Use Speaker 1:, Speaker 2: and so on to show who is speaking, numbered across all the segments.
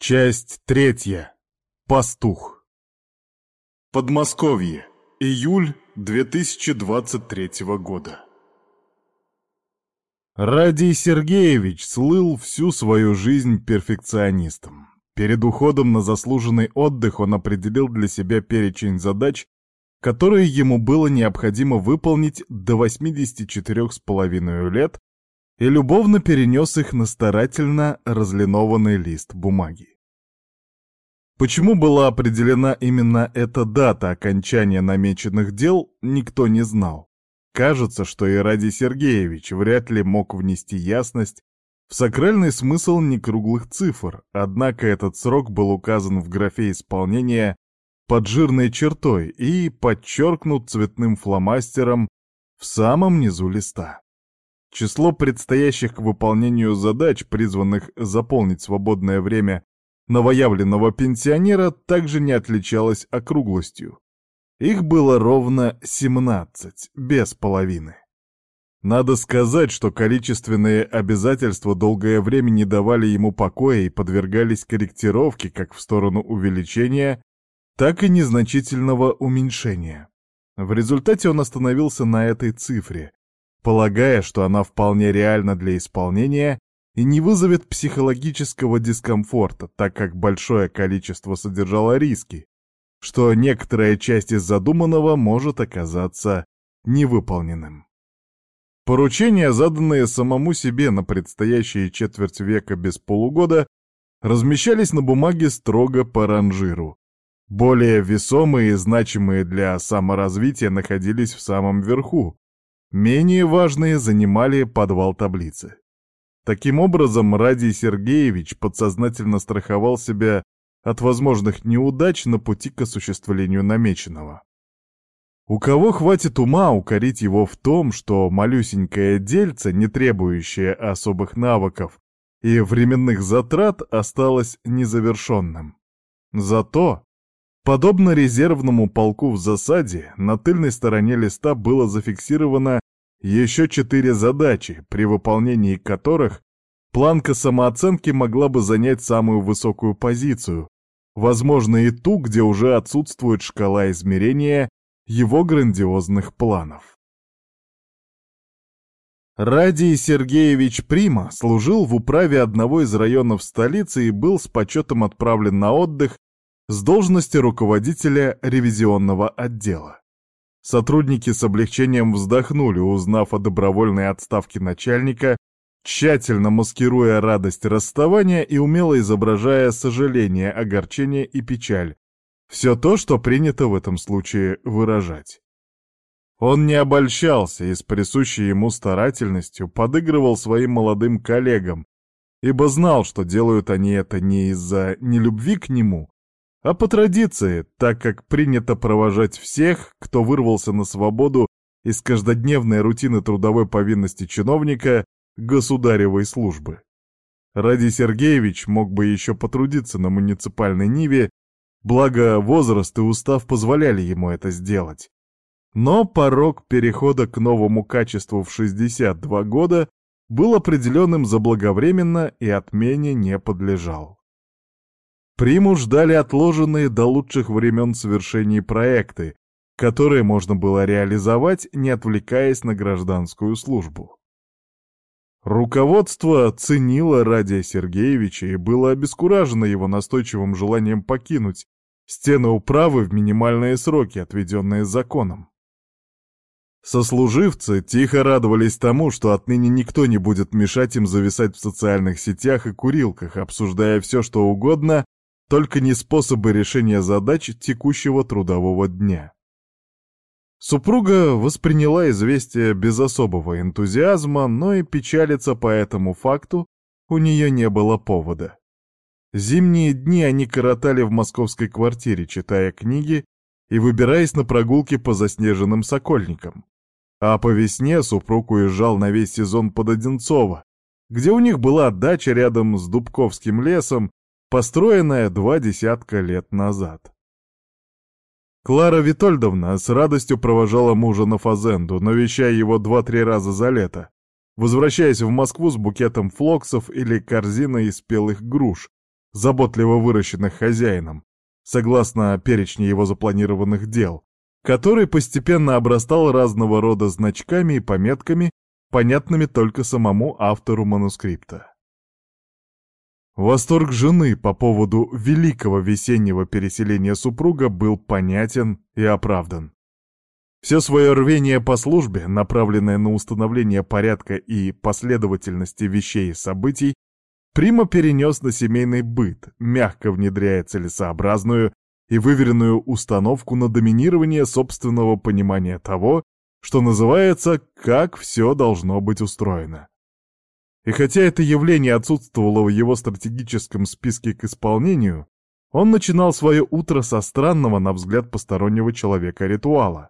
Speaker 1: Часть третья. Пастух. Подмосковье. Июль 2023 года. Радий Сергеевич слыл всю свою жизнь перфекционистом. Перед уходом на заслуженный отдых он определил для себя перечень задач, которые ему было необходимо выполнить до 84 с половиной лет и любовно перенес их на старательно разлинованный лист бумаги. Почему была определена именно эта дата окончания намеченных дел, никто не знал. Кажется, что и Ради Сергеевич вряд ли мог внести ясность в сакральный смысл некруглых цифр, однако этот срок был указан в графе исполнения под жирной чертой и подчеркнут цветным фломастером в самом низу листа. Число предстоящих к выполнению задач, призванных заполнить свободное время новоявленного пенсионера, также не отличалось округлостью. Их было ровно 17, без половины. Надо сказать, что количественные обязательства долгое время не давали ему покоя и подвергались корректировке как в сторону увеличения, так и незначительного уменьшения. В результате он остановился на этой цифре, полагая, что она вполне реальна для исполнения и не вызовет психологического дискомфорта, так как большое количество содержало риски, что некоторая часть из задуманного может оказаться невыполненным. Поручения, заданные самому себе на предстоящие четверть века без полугода, размещались на бумаге строго по ранжиру. Более весомые и значимые для саморазвития находились в самом верху, Менее важные занимали подвал таблицы. Таким образом, Радий Сергеевич подсознательно страховал себя от возможных неудач на пути к осуществлению намеченного. У кого хватит ума укорить его в том, что малюсенькое дельце, не требующее особых навыков и временных затрат, осталось незавершенным? Зато Подобно резервному полку в засаде, на тыльной стороне листа было зафиксировано еще четыре задачи, при выполнении которых планка самооценки могла бы занять самую высокую позицию, возможно и ту, где уже отсутствует шкала измерения его грандиозных планов. Радий Сергеевич Прима служил в управе одного из районов столицы и был с почетом отправлен на отдых с должности руководителя ревизионного отдела. Сотрудники с облегчением вздохнули, узнав о добровольной отставке начальника, тщательно маскируя радость расставания и умело изображая сожаление, огорчение и печаль. Все то, что принято в этом случае выражать. Он не обольщался и с присущей ему старательностью подыгрывал своим молодым коллегам, ибо знал, что делают они это не из-за нелюбви к нему, а по традиции, так как принято провожать всех, кто вырвался на свободу из каждодневной рутины трудовой повинности чиновника государевой службы. Ради Сергеевич мог бы еще потрудиться на муниципальной Ниве, благо возраст и устав позволяли ему это сделать. Но порог перехода к новому качеству в 62 года был определенным заблаговременно и отмене не подлежал. Приму ждали отложенные до лучших времен совершения проекты, которые можно было реализовать, не отвлекаясь на гражданскую службу. Руководство ценило Радия Сергеевича и было обескуражено его настойчивым желанием покинуть стены управы в минимальные сроки, отведенные законом. Сослуживцы тихо радовались тому, что отныне никто не будет мешать им зависать в социальных сетях и курилках, обсуждая все, что угодно, только не способы решения задач текущего трудового дня. Супруга восприняла известие без особого энтузиазма, но и печалиться по этому факту у нее не было повода. Зимние дни они коротали в московской квартире, читая книги и выбираясь на прогулки по заснеженным сокольникам. А по весне супруг уезжал на весь сезон под Одинцово, где у них была дача рядом с Дубковским лесом построенная два десятка лет назад. Клара Витольдовна с радостью провожала мужа на фазенду, навещая его два-три раза за лето, возвращаясь в Москву с букетом флоксов или корзиной из спелых груш, заботливо выращенных хозяином, согласно перечню его запланированных дел, который постепенно обрастал разного рода значками и пометками, понятными только самому автору манускрипта. Восторг жены по поводу великого весеннего переселения супруга был понятен и оправдан. Все свое рвение по службе, направленное на установление порядка и последовательности вещей и событий, Прима перенес на семейный быт, мягко внедряя целесообразную и выверенную установку на доминирование собственного понимания того, что называется «как все должно быть устроено». И хотя это явление отсутствовало в его стратегическом списке к исполнению, он начинал свое утро со странного, на взгляд постороннего человека, ритуала.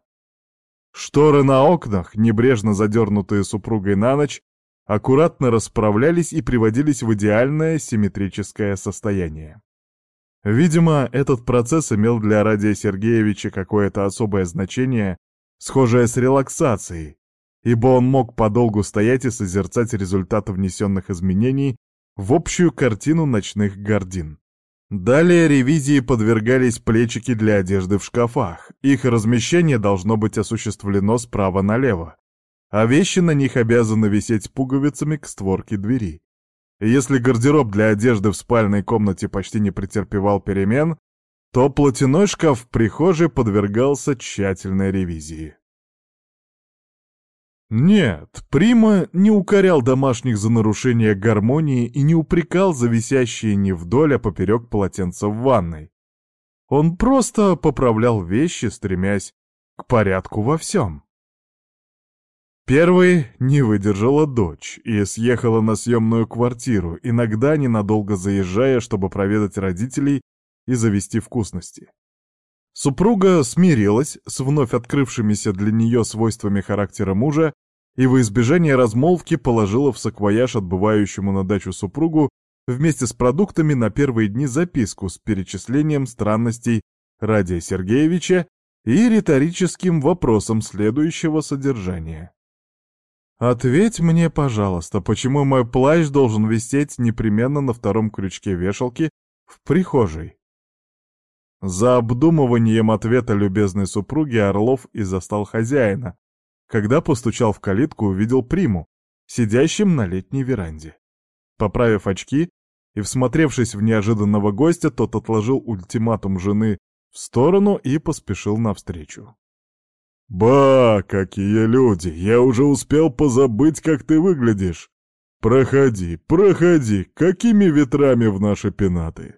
Speaker 1: Шторы на окнах, небрежно задернутые супругой на ночь, аккуратно расправлялись и приводились в идеальное симметрическое состояние. Видимо, этот процесс имел для Радия Сергеевича какое-то особое значение, схожее с релаксацией, ибо он мог подолгу стоять и созерцать результаты внесенных изменений в общую картину ночных гордин. Далее ревизии подвергались плечики для одежды в шкафах. Их размещение должно быть осуществлено справа налево, а вещи на них обязаны висеть пуговицами к створке двери. Если гардероб для одежды в спальной комнате почти не претерпевал перемен, то платяной шкаф в прихожей подвергался тщательной ревизии. Нет, Прима не укорял домашних за нарушение гармонии и не упрекал за висящие не вдоль, а поперек полотенца в ванной. Он просто поправлял вещи, стремясь к порядку во всем. Первой не выдержала дочь и съехала на съемную квартиру, иногда ненадолго заезжая, чтобы проведать родителей и завести вкусности. Супруга смирилась с вновь открывшимися для нее свойствами характера мужа и во избежание размолвки положила в саквояж отбывающему на дачу супругу вместе с продуктами на первые дни записку с перечислением странностей Радия Сергеевича и риторическим вопросом следующего содержания. «Ответь мне, пожалуйста, почему мой плащ должен висеть непременно на втором крючке вешалки в прихожей?» За обдумыванием ответа любезной супруги Орлов и застал хозяина, когда постучал в калитку, увидел приму, сидящим на летней веранде. Поправив очки и всмотревшись в неожиданного гостя, тот отложил ультиматум жены в сторону и поспешил навстречу. «Ба, какие люди! Я уже успел позабыть, как ты выглядишь! Проходи, проходи, какими ветрами в наши пенаты!»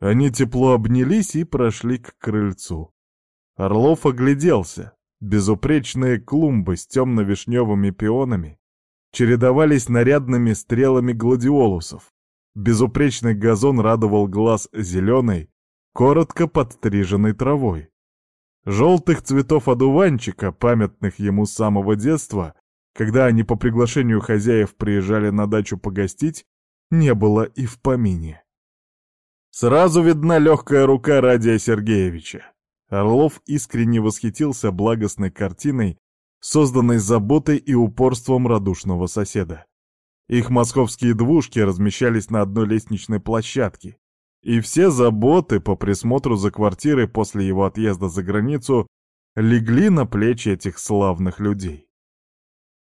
Speaker 1: Они тепло обнялись и прошли к крыльцу. Орлов огляделся. Безупречные клумбы с темно-вишневыми пионами чередовались нарядными стрелами гладиолусов. Безупречный газон радовал глаз зеленой, коротко подстриженной травой. Желтых цветов одуванчика, памятных ему с самого детства, когда они по приглашению хозяев приезжали на дачу погостить, не было и в помине. Сразу видна легкая рука Радия Сергеевича. Орлов искренне восхитился благостной картиной, созданной заботой и упорством радушного соседа. Их московские двушки размещались на одной лестничной площадке, и все заботы по присмотру за квартирой после его отъезда за границу легли на плечи этих славных людей.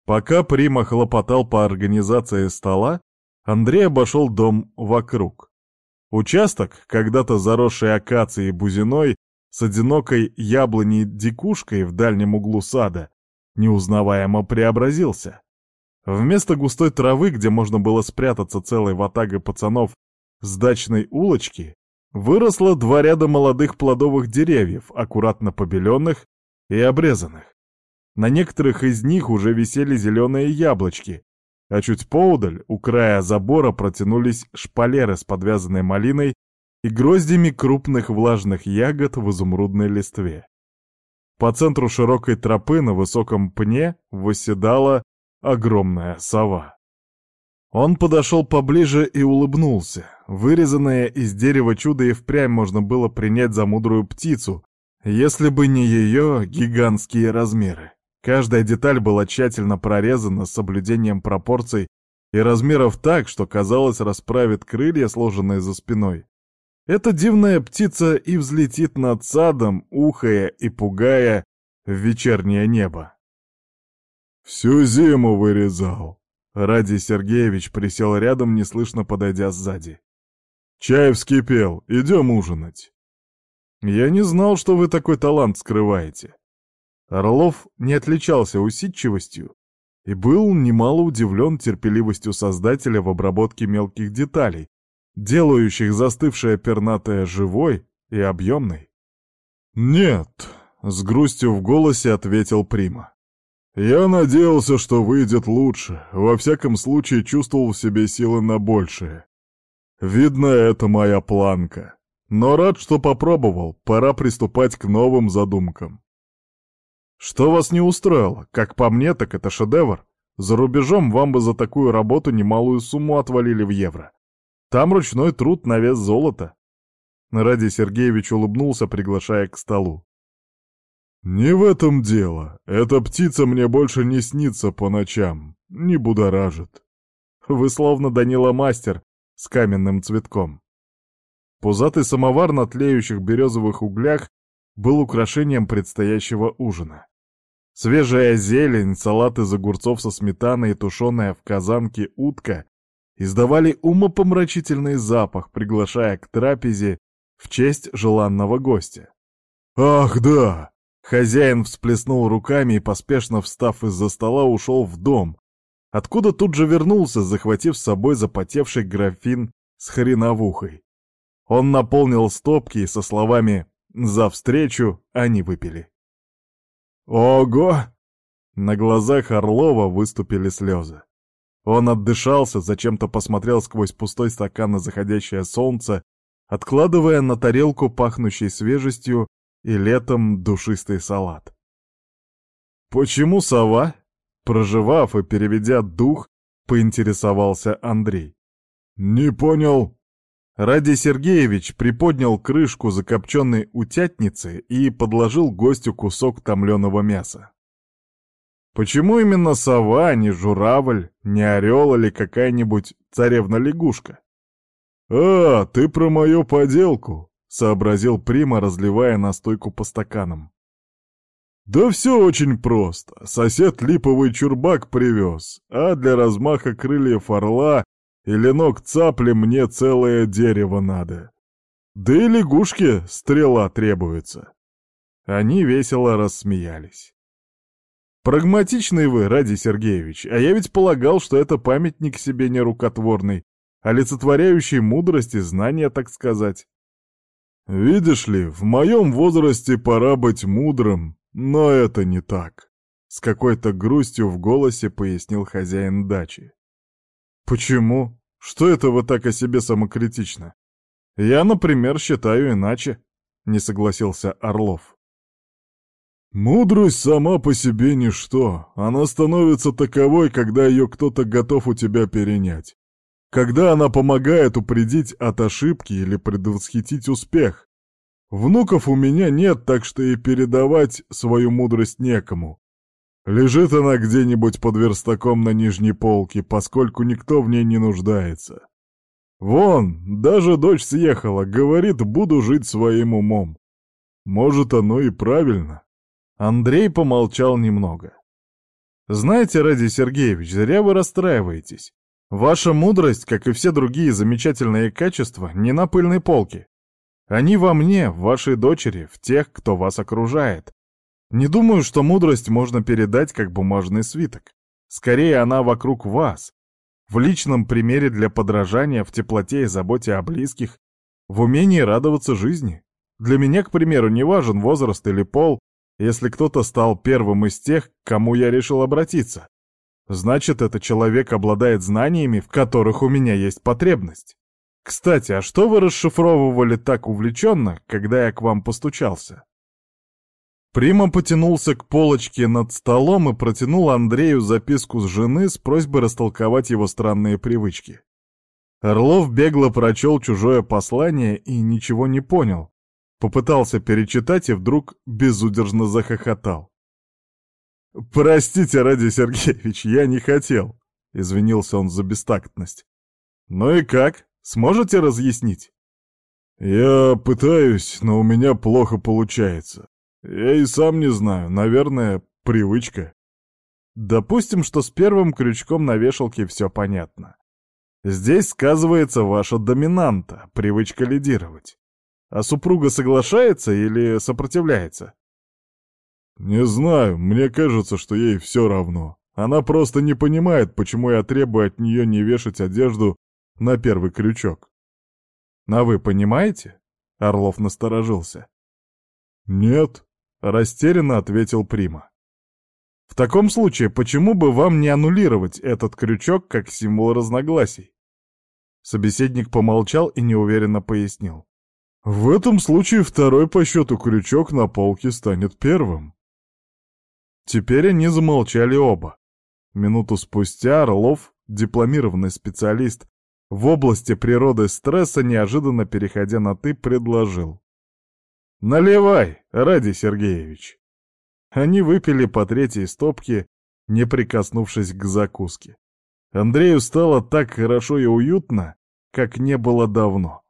Speaker 1: Пока Прима хлопотал по организации стола, Андрей обошел дом вокруг. Участок, когда-то заросший акацией и бузиной, с одинокой яблоней-дикушкой в дальнем углу сада, неузнаваемо преобразился. Вместо густой травы, где можно было спрятаться целой ватагой пацанов с дачной улочки, выросло два ряда молодых плодовых деревьев, аккуратно побеленных и обрезанных. На некоторых из них уже висели зеленые яблочки, а чуть поудаль, у края забора, протянулись шпалеры с подвязанной малиной и гроздями крупных влажных ягод в изумрудной листве. По центру широкой тропы на высоком пне восседала огромная сова. Он подошел поближе и улыбнулся. Вырезанное из дерева чудо и впрямь можно было принять за мудрую птицу, если бы не ее гигантские размеры. Каждая деталь была тщательно прорезана с соблюдением пропорций и размеров так, что, казалось, расправит крылья, сложенные за спиной. Эта дивная птица и взлетит над садом, ухая и пугая в вечернее небо. «Всю зиму вырезал», — Ради Сергеевич присел рядом, неслышно подойдя сзади. «Чай вскипел, идем ужинать». «Я не знал, что вы такой талант скрываете». Орлов не отличался усидчивостью и был немало удивлен терпеливостью создателя в обработке мелких деталей, делающих застывшее пернатое живой и объемной. «Нет», — с грустью в голосе ответил Прима. «Я надеялся, что выйдет лучше, во всяком случае чувствовал в себе силы на большее. Видно, это моя планка. Но рад, что попробовал, пора приступать к новым задумкам». «Что вас не устроило? Как по мне, так это шедевр. За рубежом вам бы за такую работу немалую сумму отвалили в евро. Там ручной труд на вес золота». Ради Сергеевич улыбнулся, приглашая к столу. «Не в этом дело. Эта птица мне больше не снится по ночам, не будоражит. Вы словно Данила Мастер с каменным цветком». Пузатый самовар на тлеющих березовых углях был украшением предстоящего ужина. Свежая зелень, салат из огурцов со сметаной и тушеная в казанке утка издавали умопомрачительный запах, приглашая к трапезе в честь желанного гостя. «Ах, да!» Хозяин всплеснул руками и, поспешно встав из-за стола, ушел в дом, откуда тут же вернулся, захватив с собой запотевший графин с хреновухой. Он наполнил стопки и со словами «За встречу» они выпили. «Ого!» На глазах Орлова выступили слезы. Он отдышался, зачем-то посмотрел сквозь пустой стакан на заходящее солнце, откладывая на тарелку пахнущей свежестью и летом душистый салат. «Почему сова?» Проживав и переведя дух, поинтересовался Андрей. «Не понял». Ради Сергеевич приподнял крышку закопченной утятницы и подложил гостю кусок томленого мяса. Почему именно сова, а не журавль, не орел или какая-нибудь царевна-лягушка? «А, ты про мою поделку», — сообразил Прима, разливая настойку по стаканам. «Да все очень просто. Сосед липовый чурбак привез, а для размаха крыльев орла или ног цапли мне целое дерево надо. Да и лягушке стрела требуется». Они весело рассмеялись. «Прагматичный вы, Ради Сергеевич, а я ведь полагал, что это памятник себе нерукотворный, олицетворяющий мудрость и знания, так сказать. «Видишь ли, в моем возрасте пора быть мудрым, но это не так», — с какой-то грустью в голосе пояснил хозяин дачи. «Почему? Что это вы так о себе самокритично? Я, например, считаю иначе», — не согласился Орлов. «Мудрость сама по себе ничто. Она становится таковой, когда ее кто-то готов у тебя перенять когда она помогает упредить от ошибки или предвосхитить успех. Внуков у меня нет, так что и передавать свою мудрость некому. Лежит она где-нибудь под верстаком на нижней полке, поскольку никто в ней не нуждается. Вон, даже дочь съехала, говорит, буду жить своим умом. Может, оно и правильно. Андрей помолчал немного. Знаете, Ради Сергеевич, зря вы расстраиваетесь. Ваша мудрость, как и все другие замечательные качества, не на пыльной полке. Они во мне, в вашей дочери, в тех, кто вас окружает. Не думаю, что мудрость можно передать как бумажный свиток. Скорее, она вокруг вас. В личном примере для подражания, в теплоте и заботе о близких, в умении радоваться жизни. Для меня, к примеру, не важен возраст или пол, если кто-то стал первым из тех, к кому я решил обратиться. Значит, этот человек обладает знаниями, в которых у меня есть потребность. Кстати, а что вы расшифровывали так увлеченно, когда я к вам постучался? Прима потянулся к полочке над столом и протянул Андрею записку с жены с просьбой растолковать его странные привычки. Орлов бегло прочел чужое послание и ничего не понял. Попытался перечитать и вдруг безудержно захохотал. «Простите, Ради Сергеевич, я не хотел». — извинился он за бестактность. «Ну и как? Сможете разъяснить?» «Я пытаюсь, но у меня плохо получается. Я и сам не знаю, наверное, привычка». Допустим, что с первым крючком на вешалке все понятно. Здесь сказывается ваша доминанта, привычка лидировать. А супруга соглашается или сопротивляется? Не знаю, мне кажется, что ей все равно. Она просто не понимает, почему я требую от нее не вешать одежду на первый крючок. А вы понимаете? Орлов насторожился. Нет, растерянно ответил Прима. В таком случае, почему бы вам не аннулировать этот крючок как символ разногласий? Собеседник помолчал и неуверенно пояснил. В этом случае второй по счету крючок на полке станет первым. Теперь они замолчали оба. Минуту спустя Орлов, дипломированный специалист в области природы стресса, неожиданно переходя на «ты», предложил. «Наливай, Ради Сергеевич». Они выпили по третьей стопке, не прикоснувшись к закуске. Андрею стало так хорошо и уютно, как не было давно.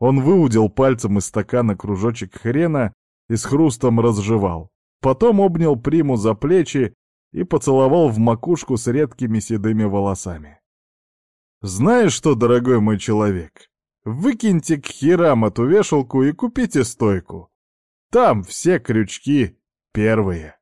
Speaker 1: Он выудил пальцем из стакана кружочек хрена и с хрустом разжевал. Потом обнял приму за плечи и поцеловал в макушку с редкими седыми волосами. «Знаешь что, дорогой мой человек, выкиньте к херам эту вешалку и купите стойку. Там все крючки Первые.